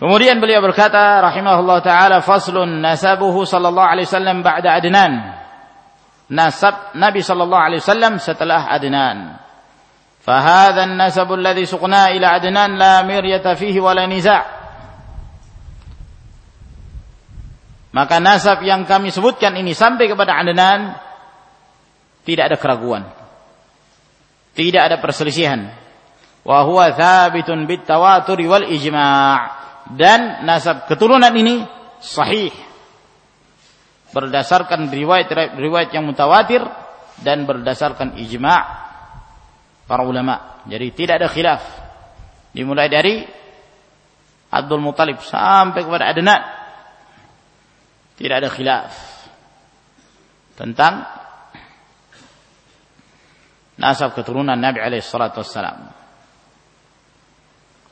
Kemudian beliau berkata rahimahullah taala faslun nasabuhu sallallahu alaihi wasallam ba'da Adnan. Nasab Nabi sallallahu alaihi wasallam setelah Adnan. فهذا النسب الذي سقنا إلى عدنان لا مرية فيه ولا نزاع maka nasab yang kami sebutkan ini sampai kepada Adnan tidak ada keraguan tidak ada perselisihan wa huwa thabitun bit tawatur wal ijma' dan nasab keturunan ini sahih berdasarkan riwayat-riwayat yang mutawatir dan berdasarkan ijma' para ulama. Jadi tidak ada khilaf. Dimulai dari Abdul Muttalib sampai kepada Adnan. Tidak ada khilaf tentang nasab keturunan Nabi alaihi salatu wassalam.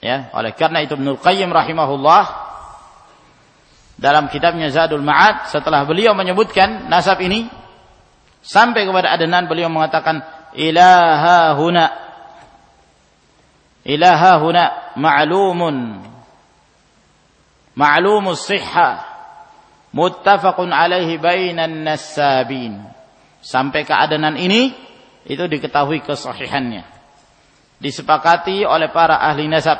Ya, oleh karena itu Ibnu Qayyim rahimahullah dalam kitabnya Zadul Ma'ad setelah beliau menyebutkan nasab ini sampai kepada Adnan beliau mengatakan ilaha huna. Ilaha huna ma'lumun. Ma'lumus sihha. Muttafaqun alaihi bainan nasabin sampai ke Adnan ini itu diketahui kesahihannya disepakati oleh para ahli nasab.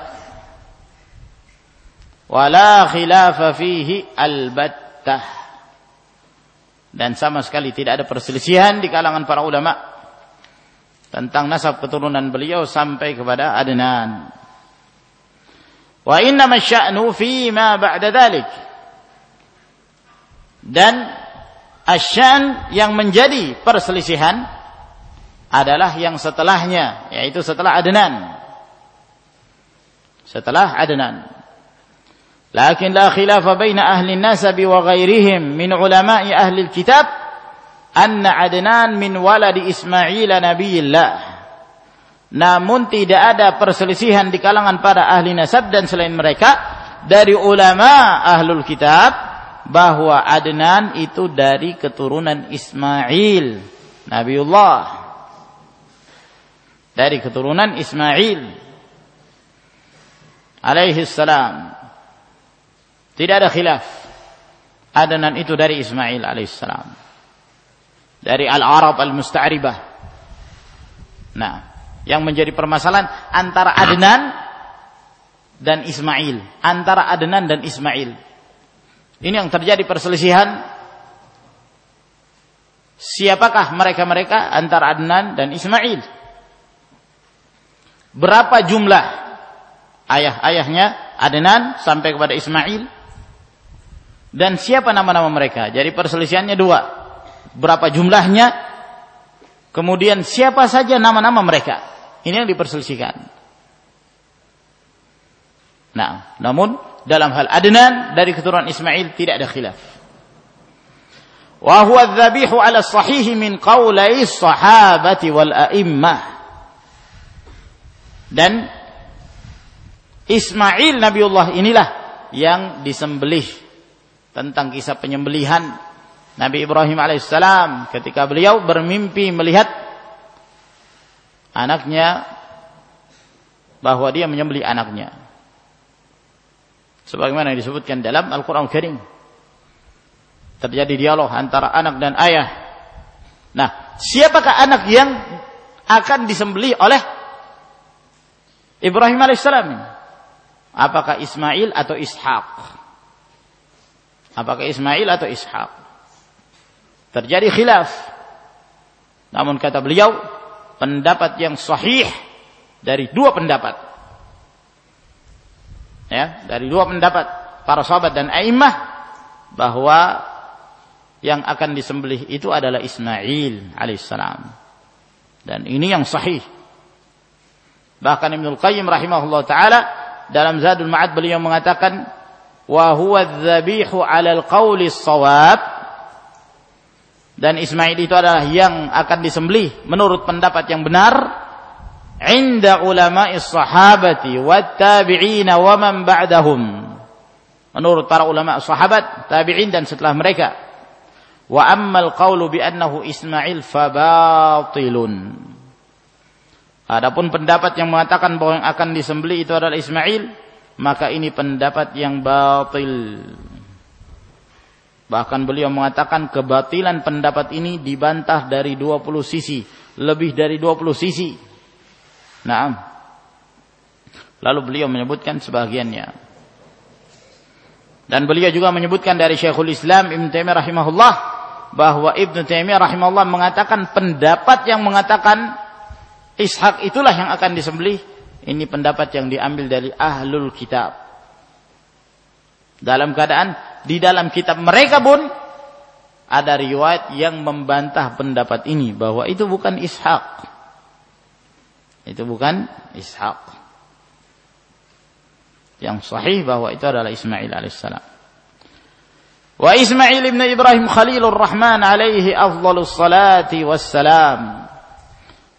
Wala khilafa fihi albattah. Dan sama sekali tidak ada perselisihan di kalangan para ulama tentang nasab keturunan beliau sampai kepada Adnan. Wa inna masya'nu fi ma ba'da dhalik. Dan asyan yang menjadi perselisihan adalah yang setelahnya yaitu setelah Adnan. Setelah Adnan. Lakin la khilafa baina ahli nasab wa ghairihim min ulama'i ahli alkitab anna Adnan min waladi Ismail nabiyillah. Namun tidak ada perselisihan di kalangan para ahli nasab dan selain mereka dari ulama ahlul kitab bahwa Adnan itu dari keturunan Ismail Nabiullah dari keturunan Ismail alaihi salam. Tidak ada khilaf. Adnan itu dari Ismail alaihi salam. Dari al-Arab al-Musta'ribah. Nah, yang menjadi permasalahan antara Adnan dan Ismail, antara Adnan dan Ismail. Ini yang terjadi perselisihan siapakah mereka-mereka antara Adnan dan Ismail? Berapa jumlah ayah-ayahnya Adnan sampai kepada Ismail? Dan siapa nama-nama mereka? Jadi perselisihannya dua. Berapa jumlahnya? Kemudian siapa saja nama-nama mereka? Ini yang diperselisihkan. Nah, namun dalam hal Adnan dari keturunan Ismail tidak ada khilaf. Wa huwa ala sahih min qawlai sahabati wal a'immah dan Ismail Nabiullah inilah yang disembelih tentang kisah penyembelihan Nabi Ibrahim alaihissalam ketika beliau bermimpi melihat anaknya bahwa dia menyembelih anaknya. Sebagaimana yang disebutkan dalam Al-Quran Karim. Terjadi dialog antara anak dan ayah. Nah, siapakah anak yang akan disembelih oleh Ibrahim alaihissalam. Apakah Ismail atau Ishak? Apakah Ismail atau Ishak? Terjadi khilaf. Namun kata beliau, pendapat yang sahih dari dua pendapat. Ya, dari dua pendapat para sahabat dan a'immah bahwa yang akan disembelih itu adalah Ismail alaihissalam. Dan ini yang sahih Bahkan Ibnu Qayyim rahimahullah taala dalam Zadul Ma'ad beliau mengatakan wa huwa dzabihu al-qawli shawab dan Ismail itu adalah yang akan disembelih menurut pendapat yang benar inda ulama'i sahabati wat tabi'in wa man ba'dahum. Menurut para ulama sahabat tabi'in dan setelah mereka wa ammal qawlu bi annahu Ismail fabatilun Adapun pendapat yang mengatakan bahwa yang akan disembeli itu adalah Ismail, maka ini pendapat yang batil. Bahkan beliau mengatakan kebatilan pendapat ini dibantah dari 20 sisi, lebih dari 20 sisi. Nah, lalu beliau menyebutkan sebagiannya. Dan beliau juga menyebutkan dari Syekhul Islam Ibn Taimiyah rahimahullah bahwa Ibn Taimiyah rahimahullah mengatakan pendapat yang mengatakan Ishak itulah yang akan disembelih. Ini pendapat yang diambil dari ahlul kitab. Dalam keadaan di dalam kitab mereka pun ada riwayat yang membantah pendapat ini bahwa itu bukan Ishak. Itu bukan Ishak. Yang sahih bahwa itu adalah Ismail alaihissalam. Wa Ismail ibn Ibrahim Khalilur Rahman alaihi afdhalus salati wassalam.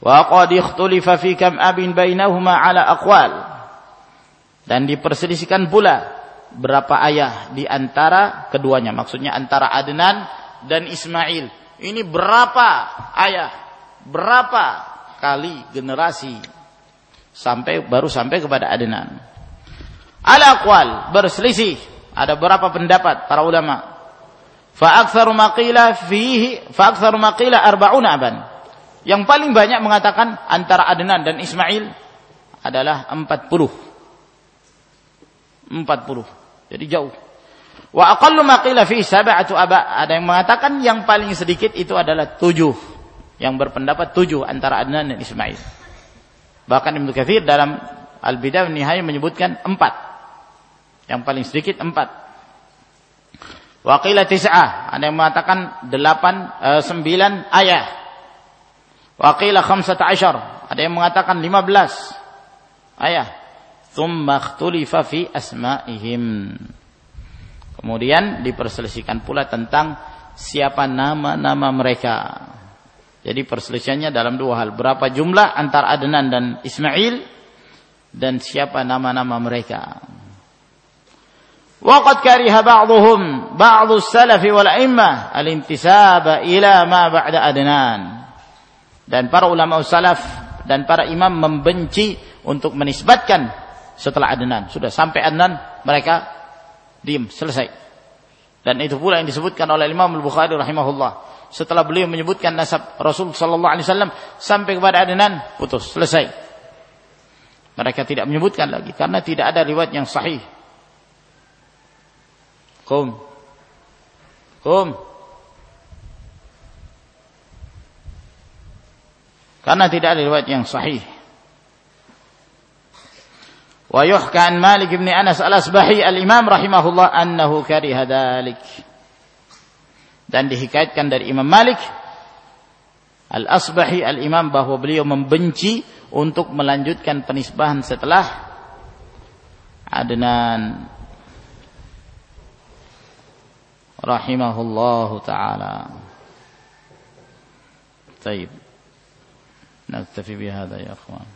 وقد اختلف في كم أب بينهما على أقوال dan diperselisihkan pula berapa ayah di antara keduanya maksudnya antara Adnan dan Ismail ini berapa ayah berapa kali generasi sampai baru sampai kepada Adnan ala aqwal berselisih ada berapa pendapat para ulama fa aktsaru maqila fihi fa aktsaru maqila arba'una aban yang paling banyak mengatakan antara Adnan dan Ismail adalah 40. 40. Jadi jauh. Wa aqallu ma qila fi sab'atu aba. Ada yang mengatakan yang paling sedikit itu adalah tujuh. Yang berpendapat tujuh antara Adnan dan Ismail. Bahkan Ibnu Katsir dalam Al-Bidayah Nihayah menyebutkan empat. Yang paling sedikit empat. Wa qila. Ada yang mengatakan delapan, eh, sembilan ayat Waqila khamsata ashar. Ada yang mengatakan 15 ayah. Thumma ikhtulifa fi asma'ihim. Kemudian diperselisihkan pula tentang siapa nama-nama mereka. Jadi perselisihannya dalam dua hal. Berapa jumlah antara Adnan dan Ismail dan siapa nama-nama mereka. Waqad kariha ba'dhum ba'dhu salafi wal a'immah al-intisaba ila ma ba'da Adnan dan para ulama salaf dan para imam membenci untuk menisbatkan setelah Adnan. Sudah sampai Adnan mereka diam, selesai. Dan itu pula yang disebutkan oleh Imam Al-Bukhari rahimahullah. Setelah beliau menyebutkan nasab Rasul sallallahu alaihi wasallam sampai kepada Adnan, putus, selesai. Mereka tidak menyebutkan lagi karena tidak ada riwayat yang sahih. Qum. Qum. Karena tidak ada riwayat yang sahih. Wa yuhka an Malik bin Anas al-Asbahi al-Imam rahimahullah annahu kariha dhalik. Dan dihikayatkan dari Imam Malik al-Asbahi al-Imam bahwa beliau membenci untuk melanjutkan penisbahan setelah Adnan rahimahullahu taala. Baik. نكتفي بهذا يا أخوان.